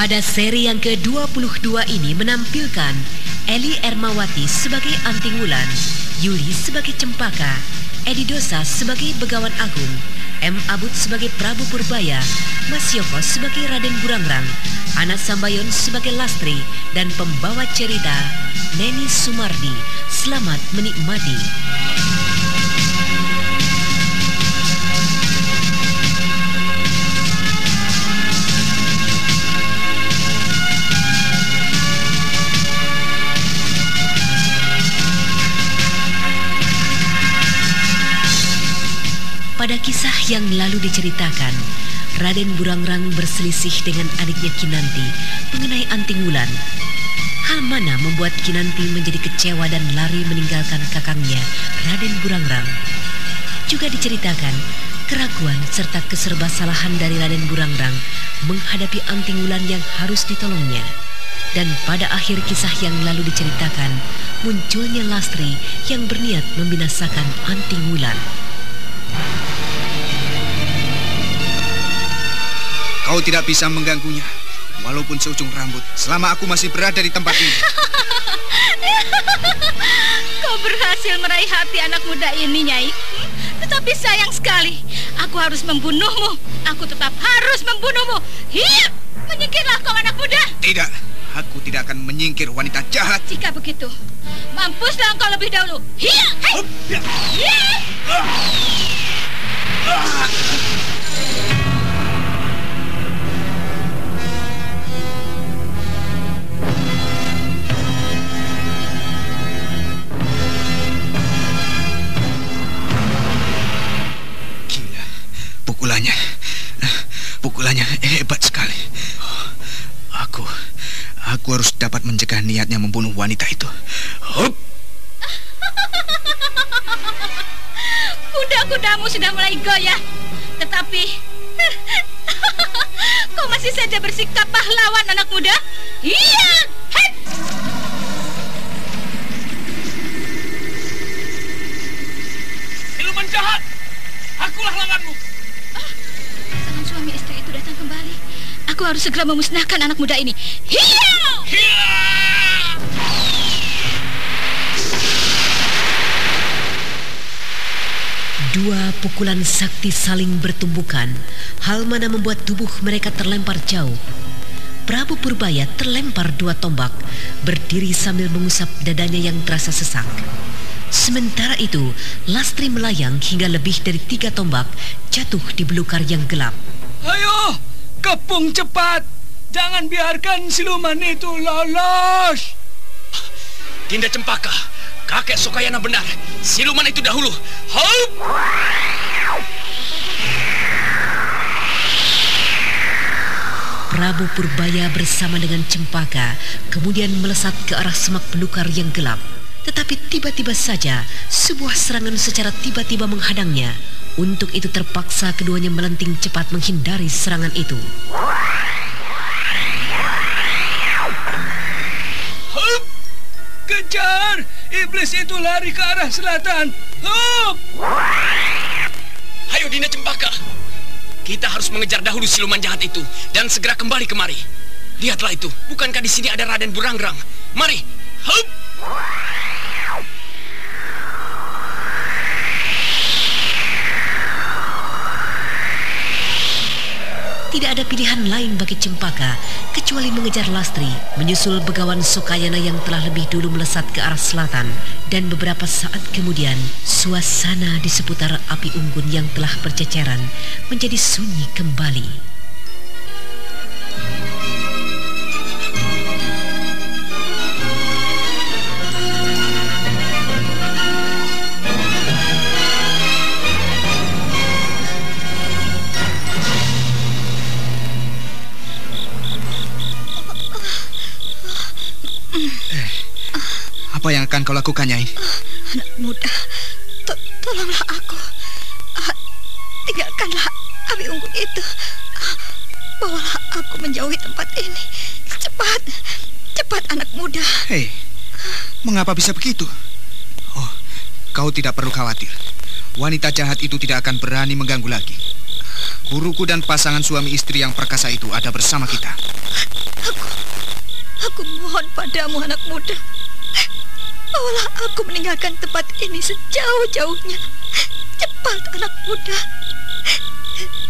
Pada seri yang ke-22 ini menampilkan Eli Ermawati sebagai Anting Wulan, Yuli sebagai Cempaka, Edi Dosa sebagai Begawan Agung, M. Abud sebagai Prabu Purbaya, Mas Yoko sebagai Raden Burangrang, Anas Sambayon sebagai Lastri, dan pembawa cerita Neni Sumardi. Selamat menikmati. Pada kisah yang lalu diceritakan, Raden Burangrang berselisih dengan adiknya Kinanti mengenai anting wulan. Hal mana membuat Kinanti menjadi kecewa dan lari meninggalkan kakangnya, Raden Burangrang. Juga diceritakan keraguan serta keserba-salahan dari Raden Burangrang menghadapi anting wulan yang harus ditolongnya. Dan pada akhir kisah yang lalu diceritakan, munculnya Lastri yang berniat membinasakan anting wulan. Kau tidak bisa mengganggunya, walaupun seujung rambut, selama aku masih berada di tempat ini. Kau berhasil meraih hati anak muda ini, Nyai. Tetapi sayang sekali, aku harus membunuhmu. Aku tetap harus membunuhmu. Hiya! Menyingkirlah kau anak muda. Tidak, aku tidak akan menyingkir wanita jahat. Jika begitu, mampuslah engkau lebih dahulu. Hiya! Hei! Hiya! Pukulannya, pukulannya hebat sekali. Aku, aku harus dapat mencegah niatnya membunuh wanita itu. Hup! Kuda-kudamu sudah mulai goyah. Tetapi kau masih saja bersikap pahlawan anak muda. Iya. Hei! Siluman jahat! Akulah lawanmu! Aku harus segera memusnahkan anak muda ini. Iya. Hiya! Dua pukulan sakti saling bertumbukan, hal mana membuat tubuh mereka terlempar jauh. Prabu Purbaya terlempar dua tombak, berdiri sambil mengusap dadanya yang terasa sesak. Sementara itu, Lastri melayang hingga lebih dari tiga tombak jatuh di belukar yang gelap. Ayo, kepung cepat! Jangan biarkan siluman itu lolos! Dinda Cempaka, kakek Sukayana benar. Siluman itu dahulu. Hup! Prabu Purbaya bersama dengan Cempaka kemudian melesat ke arah semak belukar yang gelap. Tetapi tiba-tiba saja sebuah serangan secara tiba-tiba menghadangnya. Untuk itu terpaksa keduanya melenting cepat menghindari serangan itu. Hup! Kejar! Iblis itu lari ke arah selatan. Hup! Ayo Dinda Cempaka. Kita harus mengejar dahulu siluman jahat itu dan segera kembali kemari. Lihatlah itu, bukankah di sini ada Raden Burangrang? Mari, hup! Tidak ada pilihan lain bagi Cempaka kecuali mengejar Lastri, menyusul begawan Sukayana yang telah lebih dulu melesat ke arah selatan. Dan beberapa saat kemudian, suasana di seputar api unggun yang telah berceceran menjadi sunyi kembali. Apa yang akan kau lakukan, Nyai? Anak muda, to tolonglah aku. Uh, tinggalkanlah api unggun itu. Uh, bawalah aku menjauhi tempat ini. Cepat, cepat anak muda. Hei, mengapa bisa begitu? Oh, kau tidak perlu khawatir. Wanita jahat itu tidak akan berani mengganggu lagi. Guruku dan pasangan suami istri yang perkasa itu ada bersama kita. Aku, aku mohon padamu anak muda. Bawalah aku meninggalkan tempat ini sejauh-jauhnya. Cepat, anak muda.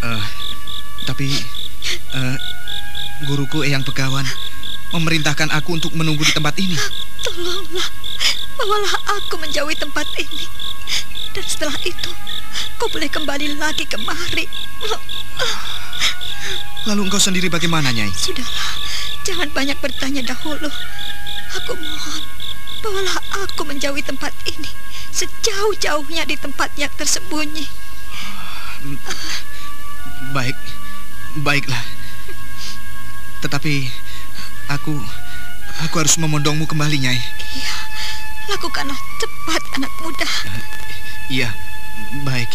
Uh, tapi uh, guruku Eyang Begawan memerintahkan aku untuk menunggu di tempat ini. Tolonglah, bawalah aku menjauhi tempat ini. Dan setelah itu, kau boleh kembali lagi kemari. Lalu engkau sendiri bagaimana, Nyai? Sudahlah, jangan banyak bertanya dahulu. Aku mohon, Bawalah aku menjauhi tempat ini. Sejauh-jauhnya di tempat yang tersembunyi. Baik. Baiklah. Tetapi Aku Aku harus memondongmu kembali, Nyai. Iya. Lakukanlah cepat, anak muda. Iya. Baik.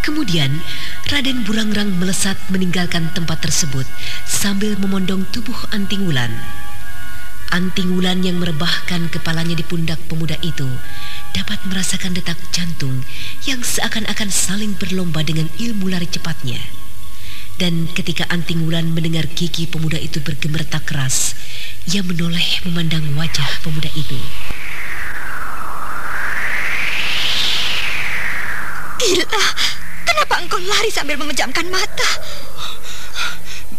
Kemudian Raden Burangrang melesat meninggalkan tempat tersebut sambil memondong tubuh Anting Wulan. Anting Wulan yang merebahkan kepalanya di pundak pemuda itu dapat merasakan detak jantung yang seakan-akan saling berlomba dengan ilmu lari cepatnya. Dan ketika Anting Wulan mendengar gigi pemuda itu bergemertak keras, ia menoleh memandang wajah pemuda itu. Gila! Kenapa engkau lari sambil memejamkan mata?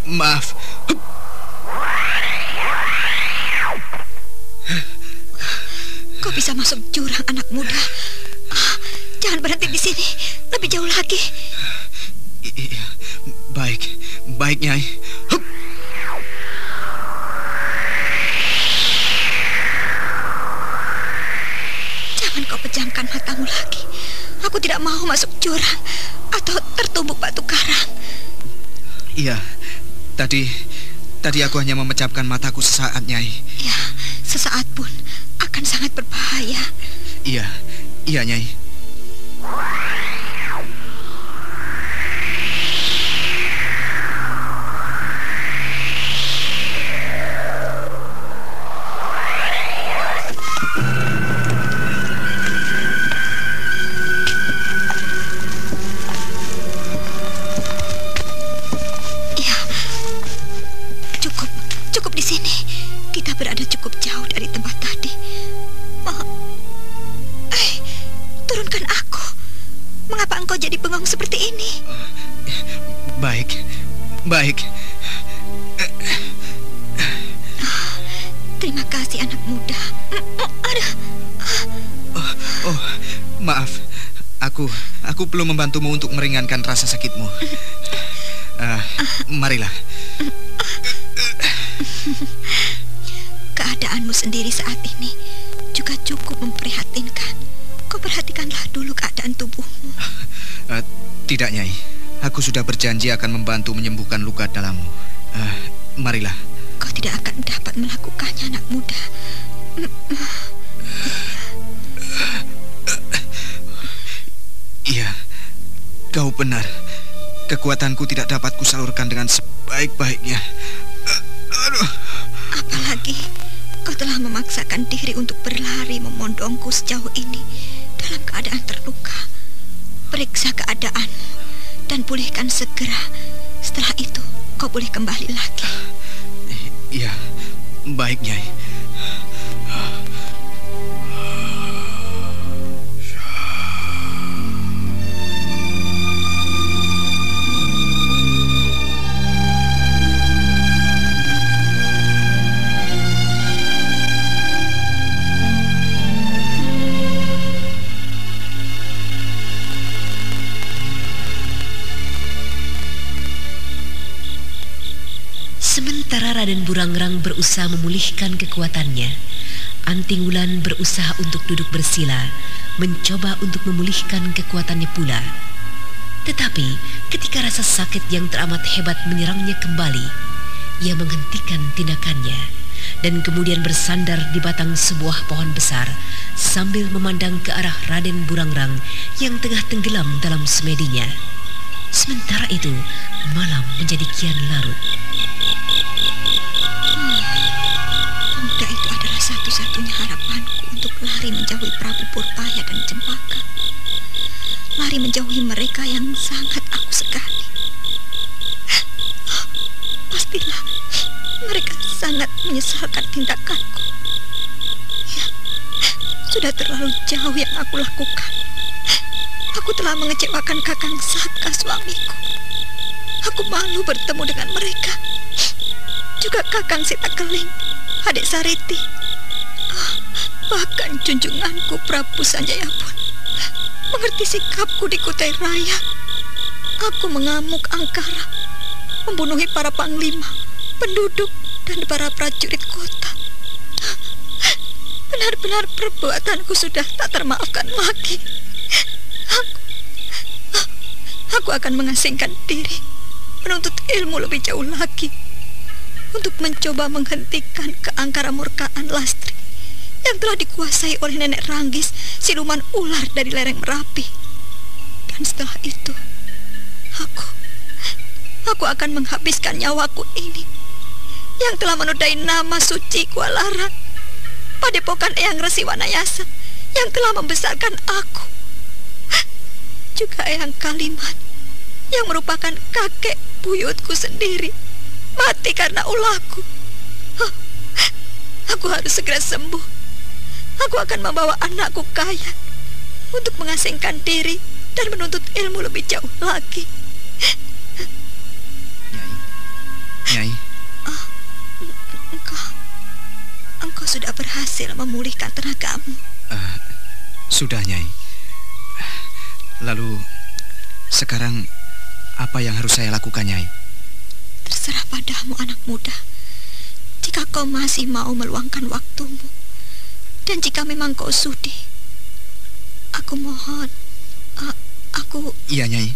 Maaf. Kau bisa masuk jurang anak muda. Jangan berhenti di sini. Lebih jauh lagi. Iya, baik. Baik, Nyai. Hup. Jangan kau pejamkan matamu lagi. Aku tidak mau masuk jurang atau tertumbuk batu karang. Iya, tadi tadi aku hanya memecapkan mataku sesaat, Nyai. Ya, sesaat pun akan sangat berbahaya. Iya, iya, Nyai. Baik. Terima kasih anak muda. Ada. Oh, oh, maaf. Aku aku belum membantumu untuk meringankan rasa sakitmu. Uh, marilah. Sendiri saat ini juga cukup memprihatinkan. Kau perhatikanlah dulu keadaan tubuhmu. Uh, tidak, Nyai. Aku sudah berjanji akan membantu menyembuhkan luka dalammu. Uh, marilah. Kau tidak akan dapat melakukannya, anak muda. Iya, kau benar. Kekuatanku tidak dapat kusalurkan dengan sebaik-baiknya. Aduh. Memaksakan diri untuk berlari memondongku sejauh ini dalam keadaan terluka. periksa keadaanmu dan pulihkan segera. Setelah itu, kau boleh kembali lagi. Iya, baik, Nyai. Burangrang berusaha memulihkan kekuatannya, Anting Wulan berusaha untuk duduk bersila, mencoba untuk memulihkan kekuatannya pula. Tetapi ketika rasa sakit yang teramat hebat menyerangnya kembali, ia menghentikan tindakannya dan kemudian bersandar di batang sebuah pohon besar sambil memandang ke arah Raden Burangrang yang tengah tenggelam dalam semedinya. Sementara itu, malam menjadi kian larut. Satu-satunya harapanku untuk lari menjauhi Prabu Purpaya dan Cempaka. Lari menjauhi mereka yang sangat aku sekali. Pastilah mereka sangat menyesalkan tindakanku. Ya, sudah terlalu jauh yang aku lakukan. Aku telah mengecewakan kakang Saka suamiku. Aku malu bertemu dengan mereka. Juga kakang Sita Keling, adik Sariti. Ah, Bahkan junjunganku Prabu Sanjaya pun mengerti sikapku di Kutai Raya. Aku mengamuk angkara, membunuhi para panglima, penduduk, dan para prajurit kota. Benar-benar perbuatanku sudah tak termaafkan lagi. Aku, aku akan mengasingkan diri, menuntut ilmu lebih jauh lagi, untuk mencoba menghentikan keangkara murkaan Lastri yang telah dikuasai oleh nenek Ranggis, siluman ular dari lereng Merapi. Dan setelah itu, aku, aku akan menghabiskan nyawaku ini yang telah menodai nama suci Kualara, padepokan Eyang Resi Wanayasa yang telah membesarkan aku. Juga Eyang Kaliman yang merupakan kakek buyutku sendiri mati karena ulahku. Aku harus segera sembuh. Aku akan membawa anakku kaya untuk mengasingkan diri dan menuntut ilmu lebih jauh lagi. Nyai. Nyai, Engkau, engkau sudah berhasil memulihkan tenagamu. eh, sudah, Nyai. Lalu, sekarang apa yang harus saya lakukan, Nyai? Terserah padamu anak muda. Jika kau masih mau meluangkan waktumu dan jika memang kau sudi, aku mohon, a- aku Iya, Nyai.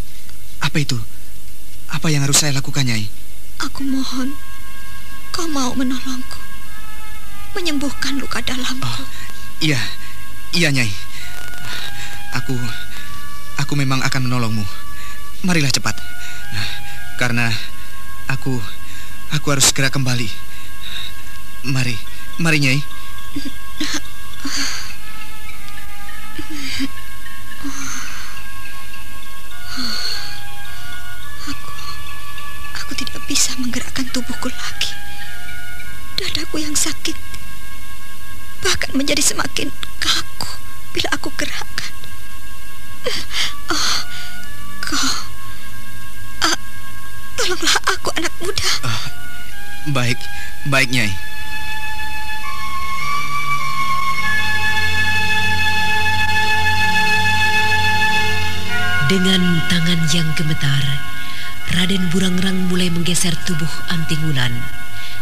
Apa itu? Apa yang harus saya lakukan, Nyai? aku mohon kau mau menolongku menyembuhkan luka dalamku. Oh, iya. Iya, Nyai. Aku aku memang akan menolongmu. Marilah cepat. Karena aku aku harus segera kembali. Mari, mari, Nyai. Aku aku tidak bisa menggerakkan tubuhku lagi. Dadaku yang sakit bahkan menjadi semakin kaku bila aku gerakkan. Oh, kau Ah, tolonglah aku anak muda. Baik, baik, Nyai. Dengan tangan yang gemetar, Raden Burangrang mulai menggeser tubuh Anting Wulan.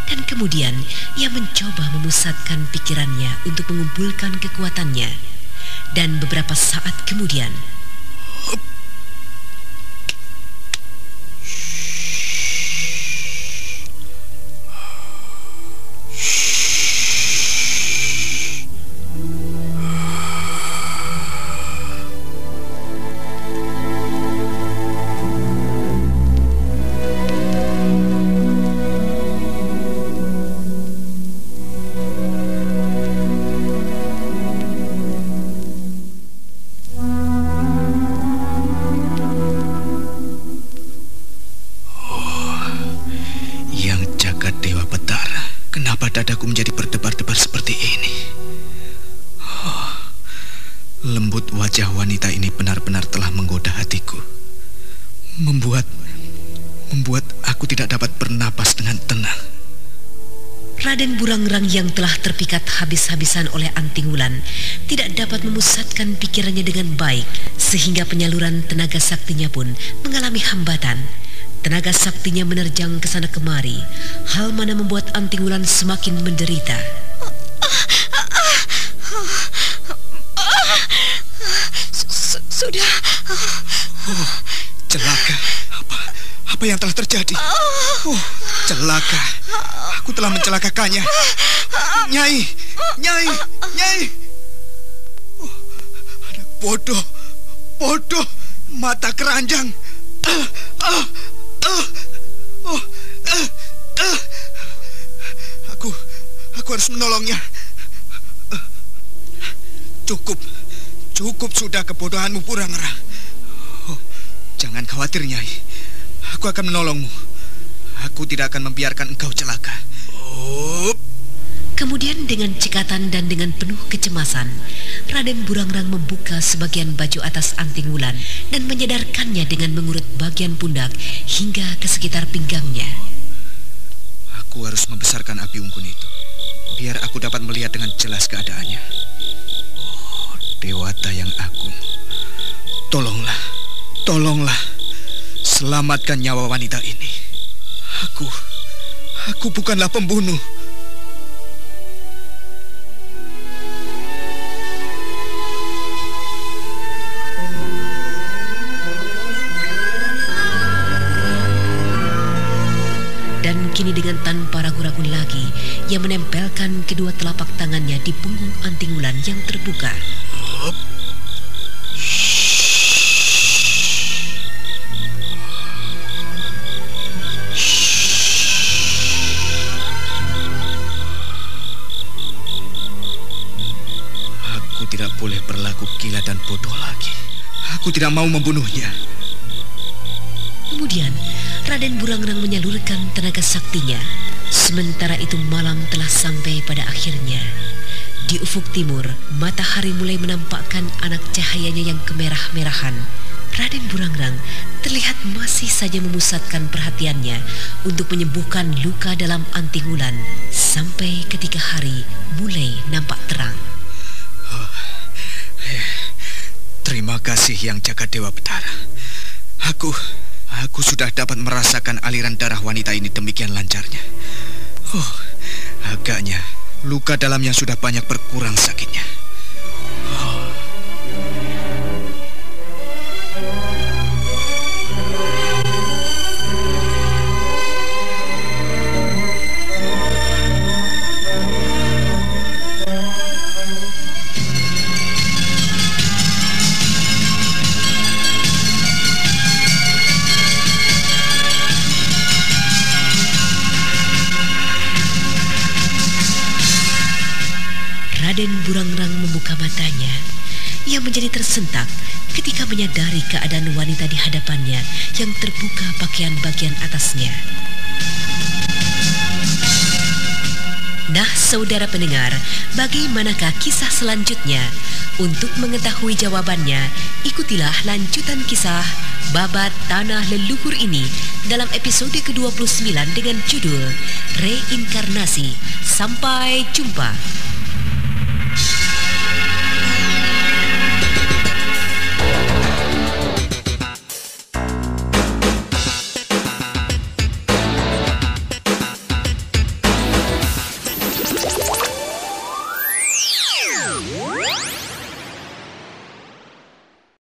Dan kemudian ia mencoba memusatkan pikirannya untuk mengumpulkan kekuatannya. Dan beberapa saat kemudian, dadaku menjadi berdebar-debar seperti ini? Oh, lembut wajah wanita ini benar-benar telah menggoda hatiku. Membuat membuat aku tidak dapat bernapas dengan tenang. Raden Burangrang yang telah terpikat habis-habisan oleh Anting Wulan tidak dapat memusatkan pikirannya dengan baik sehingga penyaluran tenaga saktinya pun mengalami hambatan. Tenaga saktinya menerjang ke sana kemari, hal mana membuat Anting Wulan semakin menderita. Sudah. Oh, celaka. Apa apa yang telah terjadi? Oh, celaka. Aku telah mencelakakannya. Nyai, Nyai, Nyai. Oh, anak bodoh, bodoh, mata keranjang. Ah, ah, ah, aku harus menolongnya. Cukup, cukup sudah kebodohanmu Purangera. Oh, jangan khawatir Nyai. Aku akan menolongmu. Aku tidak akan membiarkan engkau celaka. Oh. Kemudian dengan cekatan dan dengan penuh kecemasan, Raden Burangrang membuka sebagian baju atas Anting Wulan dan menyadarkannya dengan mengurut bagian pundak hingga ke sekitar pinggangnya. Aku harus membesarkan api unggun itu, biar aku dapat melihat dengan jelas keadaannya. Oh, Dewata yang agung, tolonglah, tolonglah, selamatkan nyawa wanita ini. Aku, aku bukanlah pembunuh. Ia menempelkan kedua telapak tangannya di punggung Anting Wulan yang terbuka. Aku tidak boleh berlaku gila dan bodoh lagi. Aku tidak mau membunuhnya. Kemudian, Raden Burangrang menyalurkan tenaga saktinya. Sementara itu malam telah sampai pada akhirnya. Di ufuk timur, matahari mulai menampakkan anak cahayanya yang kemerah-merahan. Raden Burangrang terlihat masih saja memusatkan perhatiannya untuk menyembuhkan luka dalam antingulan sampai ketika hari mulai nampak terang. Terima kasih yang jaga Dewa Betara. Aku, aku sudah dapat merasakan aliran darah wanita ini demikian lancarnya. Oh, agaknya luka dalamnya sudah banyak berkurang sakitnya. Terbuka pakaian bagian atasnya. Nah, saudara pendengar, bagaimanakah kisah selanjutnya? Untuk mengetahui jawabannya, ikutilah lanjutan kisah Babat Tanah Leluhur ini dalam episode ke-29 dengan judul Reinkarnasi. Sampai jumpa.